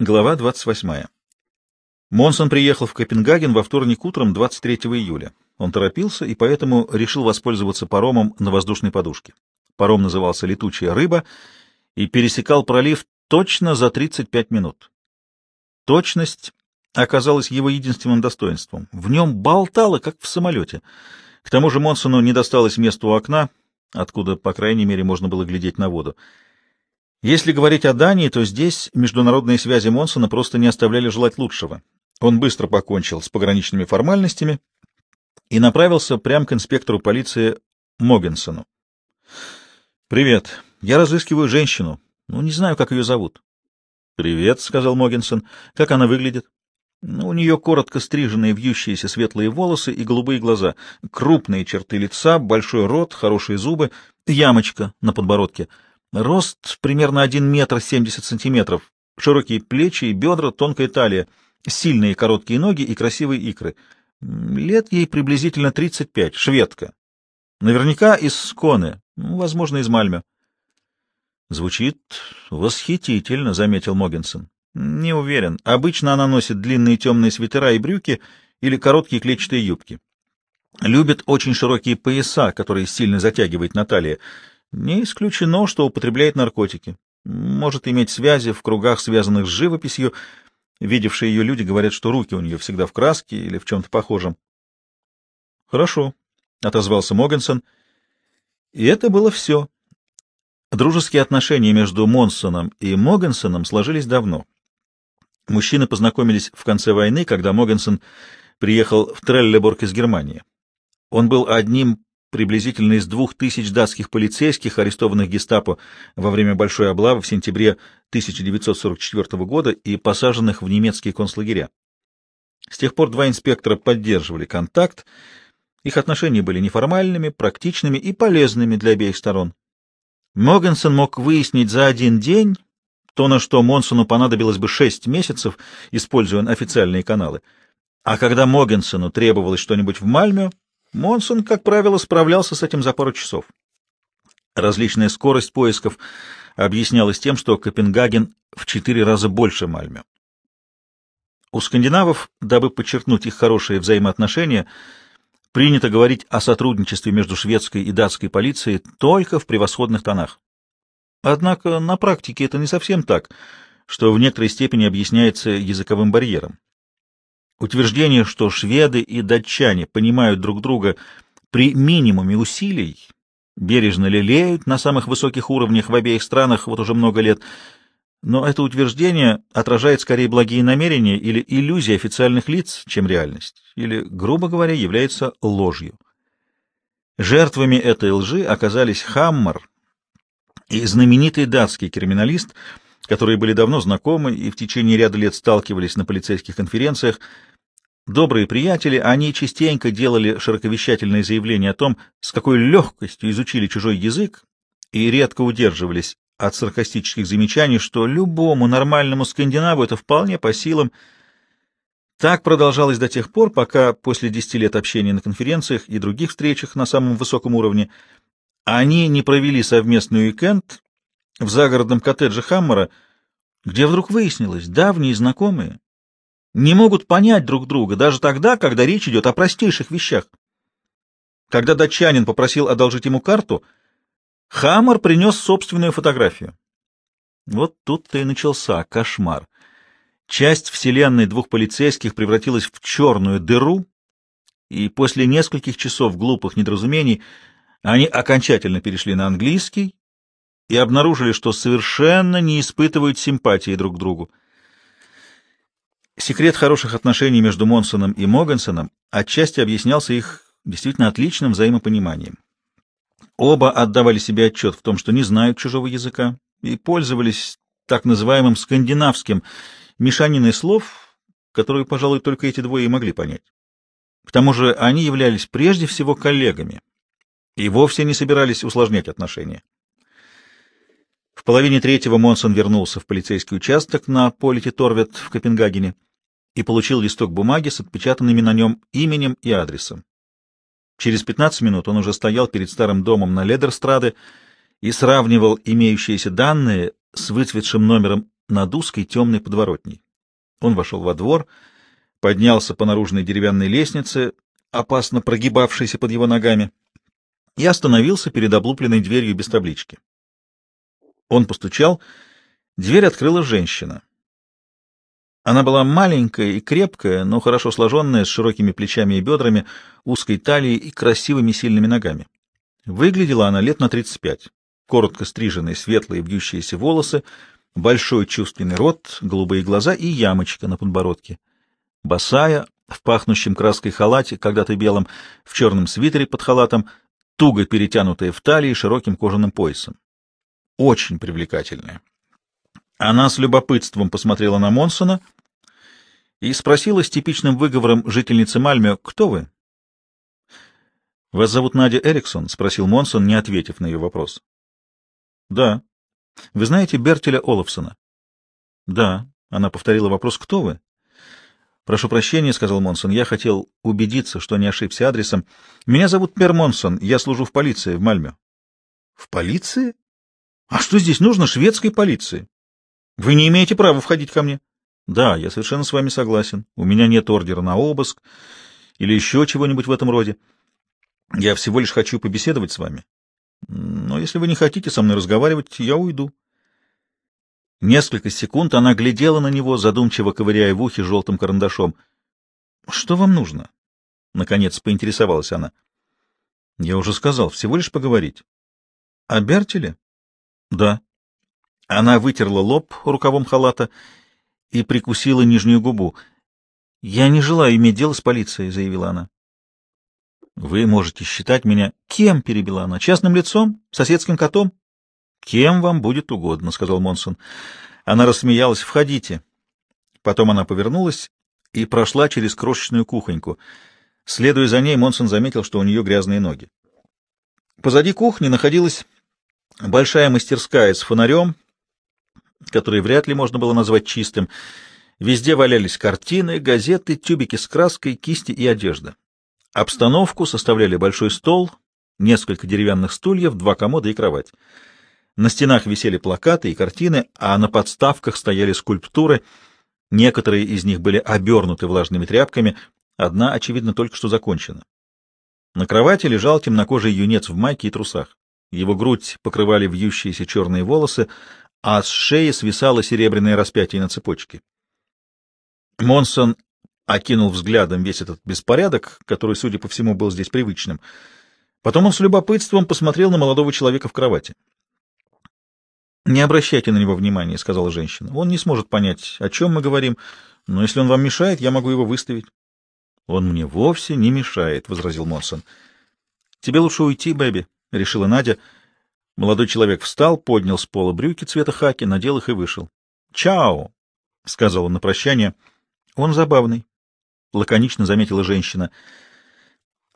Глава 28. Монсон приехал в Копенгаген во вторник утром 23 июля. Он торопился и поэтому решил воспользоваться паромом на воздушной подушке. Паром назывался «Летучая рыба» и пересекал пролив точно за 35 минут. Точность оказалась его единственным достоинством. В нем болтало, как в самолете. К тому же Монсону не досталось места у окна, откуда, по крайней мере, можно было глядеть на воду. Если говорить о Дании, то здесь международные связи Монсона просто не оставляли желать лучшего. Он быстро покончил с пограничными формальностями и направился прямо к инспектору полиции Могенсону. «Привет. Я разыскиваю женщину. Ну, не знаю, как ее зовут». «Привет», — сказал Могенсон. «Как она выглядит?» ну, «У нее коротко стриженные вьющиеся светлые волосы и голубые глаза, крупные черты лица, большой рот, хорошие зубы, ямочка на подбородке». Рост примерно 1 метр 70 сантиметров, широкие плечи и бедра, тонкая талия, сильные короткие ноги и красивые икры. Лет ей приблизительно 35, шведка. Наверняка из Сконы, ну, возможно, из Мальме. Звучит восхитительно, заметил Могенсон. Не уверен. Обычно она носит длинные темные свитера и брюки или короткие клетчатые юбки. Любит очень широкие пояса, которые сильно затягивает на талии. Не исключено, что употребляет наркотики. Может иметь связи в кругах, связанных с живописью. Видевшие ее люди говорят, что руки у нее всегда в краске или в чем-то похожем. — Хорошо, — отозвался Могенсон. И это было все. Дружеские отношения между Монсоном и Могенсоном сложились давно. Мужчины познакомились в конце войны, когда Могенсон приехал в Треллеборг из Германии. Он был одним приблизительно из двух тысяч датских полицейских, арестованных гестапо во время большой облавы в сентябре 1944 года и посаженных в немецкие концлагеря. С тех пор два инспектора поддерживали контакт, их отношения были неформальными, практичными и полезными для обеих сторон. Могенсон мог выяснить за один день то, на что Монсону понадобилось бы шесть месяцев, используя официальные каналы. А когда Могенсону требовалось что-нибудь в Мальме, Монсон, как правило, справлялся с этим за пару часов. Различная скорость поисков объяснялась тем, что Копенгаген в четыре раза больше Мальме. У скандинавов, дабы подчеркнуть их хорошие взаимоотношения, принято говорить о сотрудничестве между шведской и датской полицией только в превосходных тонах. Однако на практике это не совсем так, что в некоторой степени объясняется языковым барьером. Утверждение, что шведы и датчане понимают друг друга при минимуме усилий, бережно лелеют на самых высоких уровнях в обеих странах вот уже много лет, но это утверждение отражает скорее благие намерения или иллюзии официальных лиц, чем реальность, или, грубо говоря, является ложью. Жертвами этой лжи оказались Хаммер и знаменитый датский криминалист, которые были давно знакомы и в течение ряда лет сталкивались на полицейских конференциях, Добрые приятели, они частенько делали широковещательные заявления о том, с какой легкостью изучили чужой язык, и редко удерживались от саркастических замечаний, что любому нормальному скандинаву это вполне по силам. Так продолжалось до тех пор, пока после десяти лет общения на конференциях и других встречах на самом высоком уровне они не провели совместный уикенд в загородном коттедже Хаммера, где вдруг выяснилось, давние знакомые не могут понять друг друга даже тогда, когда речь идет о простейших вещах. Когда датчанин попросил одолжить ему карту, Хаммер принес собственную фотографию. Вот тут-то и начался кошмар. Часть вселенной двух полицейских превратилась в черную дыру, и после нескольких часов глупых недоразумений они окончательно перешли на английский и обнаружили, что совершенно не испытывают симпатии друг к другу. Секрет хороших отношений между Монсоном и Могенсоном отчасти объяснялся их действительно отличным взаимопониманием. Оба отдавали себе отчет в том, что не знают чужого языка, и пользовались так называемым скандинавским мешаниной слов, которую, пожалуй, только эти двое и могли понять. К тому же они являлись прежде всего коллегами и вовсе не собирались усложнять отношения. В половине третьего Монсон вернулся в полицейский участок на Полите Торвет в Копенгагене и получил листок бумаги с отпечатанными на нем именем и адресом. Через 15 минут он уже стоял перед старым домом на Ледерстраде и сравнивал имеющиеся данные с выцветшим номером над узкой темной подворотней. Он вошел во двор, поднялся по наружной деревянной лестнице, опасно прогибавшейся под его ногами, и остановился перед облупленной дверью без таблички. Он постучал, дверь открыла женщина. Она была маленькая и крепкая, но хорошо сложенная, с широкими плечами и бедрами, узкой талией и красивыми сильными ногами. Выглядела она лет на 35. Коротко стриженные светлые вьющиеся волосы, большой чувственный рот, голубые глаза и ямочка на подбородке. Босая, в пахнущем краской халате, когда-то белом, в черном свитере под халатом, туго перетянутая в талии широким кожаным поясом. Очень привлекательная. Она с любопытством посмотрела на Монсона и спросила с типичным выговором жительницы Мальме, «Кто вы?» «Вас зовут Надя Эриксон?» — спросил Монсон, не ответив на ее вопрос. «Да». «Вы знаете Бертеля Олафсона?» «Да». Она повторила вопрос, «Кто вы?» «Прошу прощения», — сказал Монсон, — «я хотел убедиться, что не ошибся адресом. Меня зовут Пер Монсон, я служу в полиции в Мальме». «В полиции? А что здесь нужно шведской полиции? Вы не имеете права входить ко мне». «Да, я совершенно с вами согласен. У меня нет ордера на обыск или еще чего-нибудь в этом роде. Я всего лишь хочу побеседовать с вами. Но если вы не хотите со мной разговаривать, я уйду». Несколько секунд она глядела на него, задумчиво ковыряя в ухе желтым карандашом. — Что вам нужно? — наконец поинтересовалась она. — Я уже сказал, всего лишь поговорить. — О Бертеле? — Да. Она вытерла лоб рукавом халата и прикусила нижнюю губу. — Я не желаю иметь дело с полицией, — заявила она. — Вы можете считать меня... — Кем? — перебила она. — Частным лицом? Соседским котом? Кем вам будет угодно, — сказал Монсон. Она рассмеялась. — Входите. Потом она повернулась и прошла через крошечную кухоньку. Следуя за ней, Монсон заметил, что у нее грязные ноги. Позади кухни находилась большая мастерская с фонарем, который вряд ли можно было назвать чистым. Везде валялись картины, газеты, тюбики с краской, кисти и одежда. Обстановку составляли большой стол, несколько деревянных стульев, два комода и кровать. На стенах висели плакаты и картины, а на подставках стояли скульптуры. Некоторые из них были обернуты влажными тряпками, одна, очевидно, только что закончена. На кровати лежал темнокожий юнец в майке и трусах. Его грудь покрывали вьющиеся черные волосы, а с шеи свисало серебряное распятие на цепочке. Монсон окинул взглядом весь этот беспорядок, который, судя по всему, был здесь привычным. Потом он с любопытством посмотрел на молодого человека в кровати. «Не обращайте на него внимания», — сказала женщина. «Он не сможет понять, о чем мы говорим, но если он вам мешает, я могу его выставить». «Он мне вовсе не мешает», — возразил Монсон. «Тебе лучше уйти, Бэби», — решила Надя. Молодой человек встал, поднял с пола брюки цвета хаки, надел их и вышел. «Чао!» — сказал он на прощание. «Он забавный», — лаконично заметила женщина.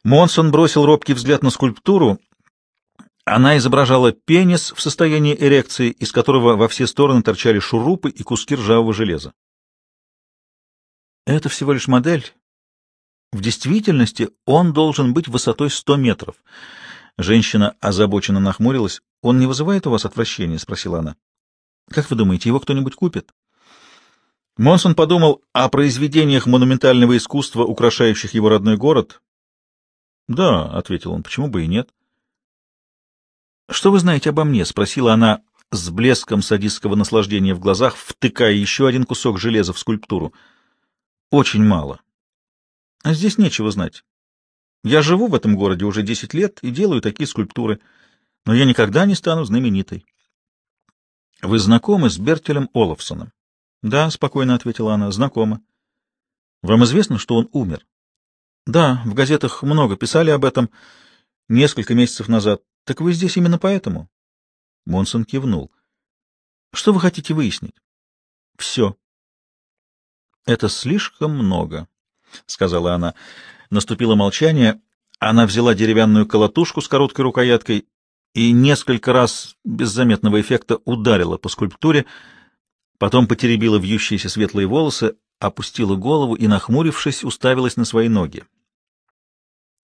Монсон бросил робкий взгляд на скульптуру она изображала пенис в состоянии эрекции, из которого во все стороны торчали шурупы и куски ржавого железа. Это всего лишь модель. В действительности он должен быть высотой 100 метров. Женщина озабоченно нахмурилась. «Он не вызывает у вас отвращения?» — спросила она. «Как вы думаете, его кто-нибудь купит?» Монсон подумал о произведениях монументального искусства, украшающих его родной город. «Да», — ответил он, — «почему бы и нет?» «Что вы знаете обо мне?» — спросила она с блеском садистского наслаждения в глазах, втыкая еще один кусок железа в скульптуру. «Очень мало. А здесь нечего знать. Я живу в этом городе уже десять лет и делаю такие скульптуры, но я никогда не стану знаменитой». «Вы знакомы с Бертелем Олафсоном?» «Да», — спокойно ответила она, — «знакома». «Вам известно, что он умер?» «Да, в газетах много писали об этом несколько месяцев назад. — Так вы здесь именно поэтому? Монсон кивнул. — Что вы хотите выяснить? — Все. — Это слишком много, — сказала она. Наступило молчание. Она взяла деревянную колотушку с короткой рукояткой и несколько раз без заметного эффекта ударила по скульптуре, потом потеребила вьющиеся светлые волосы, опустила голову и, нахмурившись, уставилась на свои ноги.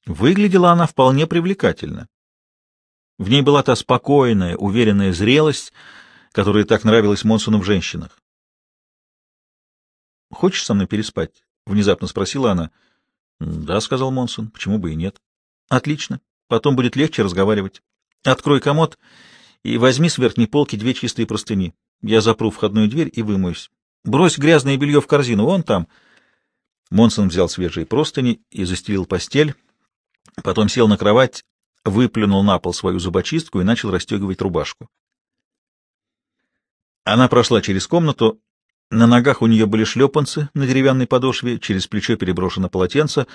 Выглядела она вполне привлекательно. В ней была та спокойная, уверенная зрелость, которая так нравилась Монсону в женщинах. хочешь со мной переспать?» — внезапно спросила она. «Да», — сказал Монсон, — «почему бы и нет?» «Отлично. Потом будет легче разговаривать. Открой комод и возьми с верхней полки две чистые простыни. Я запру входную дверь и вымоюсь. Брось грязное белье в корзину, вон там». Монсон взял свежие простыни и застелил постель, потом сел на кровать, выплюнул на пол свою зубочистку и начал расстегивать рубашку. Она прошла через комнату, на ногах у нее были шлепанцы на деревянной подошве, через плечо переброшено полотенце.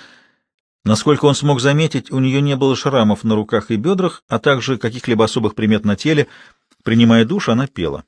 Насколько он смог заметить, у нее не было шрамов на руках и бедрах, а также каких-либо особых примет на теле. Принимая душ, она пела.